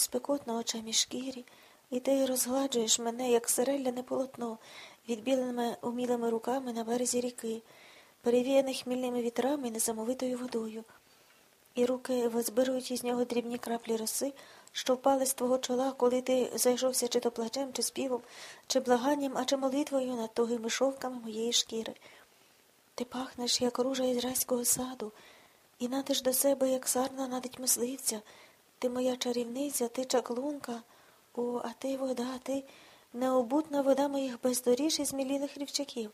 спекотно очами шкірі, і ти розгладжуєш мене, як сирелляне полотно, відбіленими умілими руками на березі ріки, перевіяне хмільними вітрами і несамовитою водою. І руки визбирують із нього дрібні краплі роси, що впали з твого чола, коли ти зайшовся чи то плачем, чи співом, чи благанням, а чи молитвою над тугими шовками моєї шкіри. Ти пахнеш, як ружа ізраїльського саду, і надиш до себе, як сарна надить мисливця. Ти моя чарівниця, ти чаклунка, о, а ти вода, ти необутна вода моїх бездоріж і змілілих рівчаків.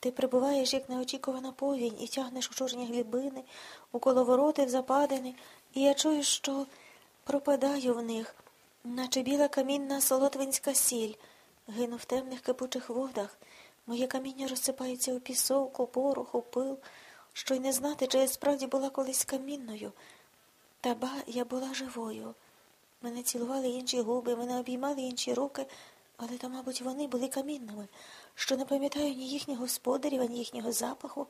Ти прибуваєш, як неочікувана повінь, і тягнеш у чорні глибини, у коловороти в западини, і я чую, що пропадаю в них, наче біла камінна солотвинська сіль, гину в темних кипучих водах. Моє каміння розсипається у пісок, у порох, у пил, що й не знати, чи я справді була колись камінною. Та ба я була живою. Мене цілували інші губи, мене обіймали інші руки, але то, мабуть, вони були камінними, що не пам'ятаю ні їхніх господарів, ні їхнього запаху,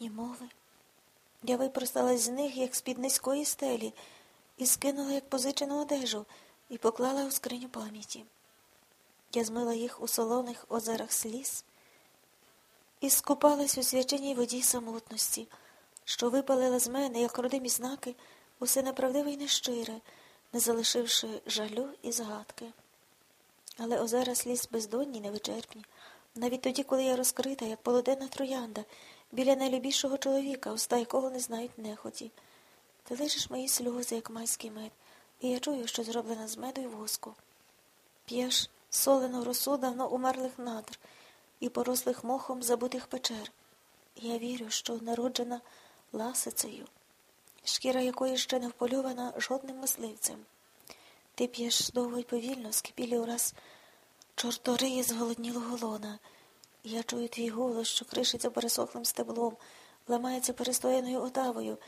ні мови. Я випросталась з них, як з-під низької стелі, і скинула, як позичену одежу, і поклала у скриню пам'яті. Я змила їх у солоних озерах сліз і скупалась у свяченій воді самотності, що випалила з мене, як родимі знаки, усе неправдиве й нещире, не залишивши жалю і згадки. Але озера сліз бездонні, невичерпні, навіть тоді, коли я розкрита, як полуденна троянда, біля найлюбішого чоловіка, уста якого не знають нехоті. Ти лежиш мої сльози, як майський мед, і я чую, що зроблена з меду й воску. П'єш солену росу давно умерлих надр і порослих мохом забутих печер. Я вірю, що народжена ласицею, шкіра якої ще не впольована жодним мисливцем. Ти п'єш довго й повільно, скипілі ураз чорториї зголоднілого лона. Я чую твій голос, що кришиться пересохлим стеблом, ламається перестояною отавою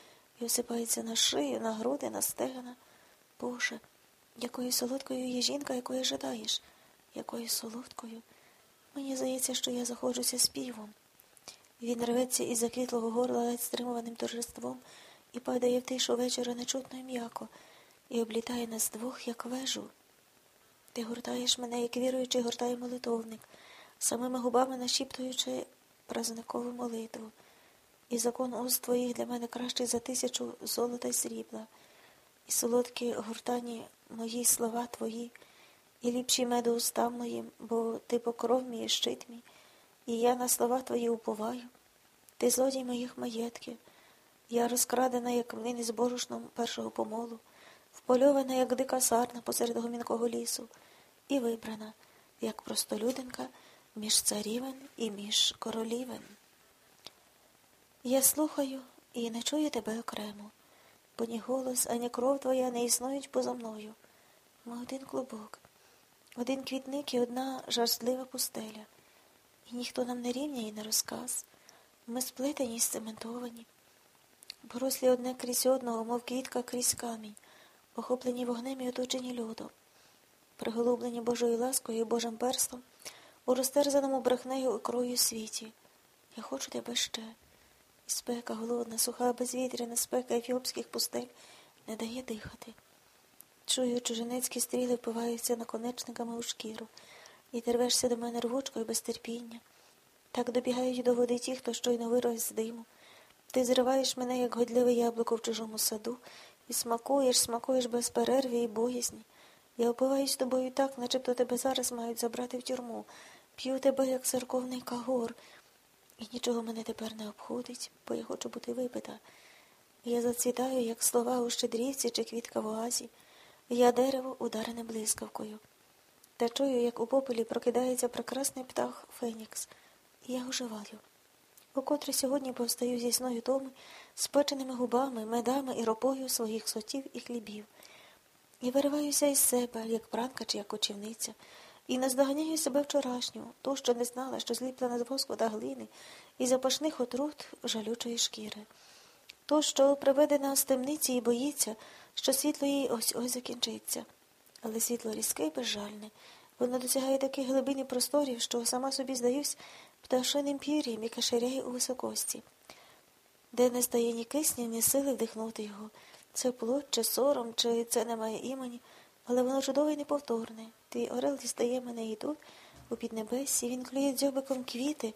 і осипається на шию, на груди, на стегна. Боже, якою солодкою є жінка, якої жадаєш, якою солодкою. Мені здається, що я заходжуся співом. Він рветься із заквітлого горла ледь стримуваним торжеством і падає в тишу вечора нечутно і м'яко, і облітає нас двох, як вежу. Ти гуртаєш мене, як віруючий гуртає молитовник, самими губами нашіптуючи празникову молитву. І закон уст твоїх для мене кращий за тисячу золота й срібла, і солодкі гуртані мої слова твої і ліпші меду устам моїм, бо ти покров мій і щит мій, і я на слова твої уповаю. Ти злодій моїх маєтків, я розкрадена, як млин із борошном першого помолу, впольована, як дика сарна посеред гомінкого лісу, і вибрана, як простолюдинка між царівен і між королівен. Я слухаю і не чую тебе окремо, бо ні голос, ані кров твоя не існують поза мною. Ми один клубок. Один квітник і одна жарстлива пустеля, і ніхто нам не рівняє і не розказ. Ми сплетені й сцементовані, порослі одне крізь одного, мов квітка крізь камінь, охоплені вогнем і оточені льодом, приголублені Божою ласкою і Божим перстом, у розтерзаному брехнею і крою світі. Я хочу тебе ще. І спека голодна, суха, безвітряна спека ефіопських пустель не дає дихати. Чую, чужинецькі стріли впиваються наконечниками у шкіру, і ти рвешся до мене рвучкою без терпіння. Так добігають до води ті, хто щойно вирос з диму. Ти зриваєш мене, як годливе яблуко в чужому саду, і смакуєш, смакуєш без перерви і боязні. Я опиваюсь тобою так, начебто тебе зараз мають забрати в тюрму. П'ю тебе, як церковний кагор, і нічого мене тепер не обходить, бо я хочу бути випита. Я зацвітаю, як слова у щедрівці чи квітка в оазі. Я дерево ударене блискавкою. Та чую, як у попелі прокидається прекрасний птах Фенікс, і я оживаю. Укотре сьогодні повстаю зі сною тому, спеченими губами, медами і ропою своїх сотів і хлібів. І вириваюся із себе, як пранка чи як кочівниця, і наздоганяю себе вчорашню, ту, що не знала, що зліплена з воску та глини, і запашних отрут жалючої шкіри. То, що приведена з темниці і боїться, що світло їй ось ось закінчиться. Але світло різке і безжальне. Воно досягає таких глибин і просторів, що сама собі здаюсь пташиним пір'ям, яке ширяє у високості, де не стає ні кисня, ні сили вдихнути його. Це плод, чи сором, чи це немає імені. але воно чудове і неповторне. Твій орел дістає мене і тут, у піднебесі, він клює дзьобиком квіти,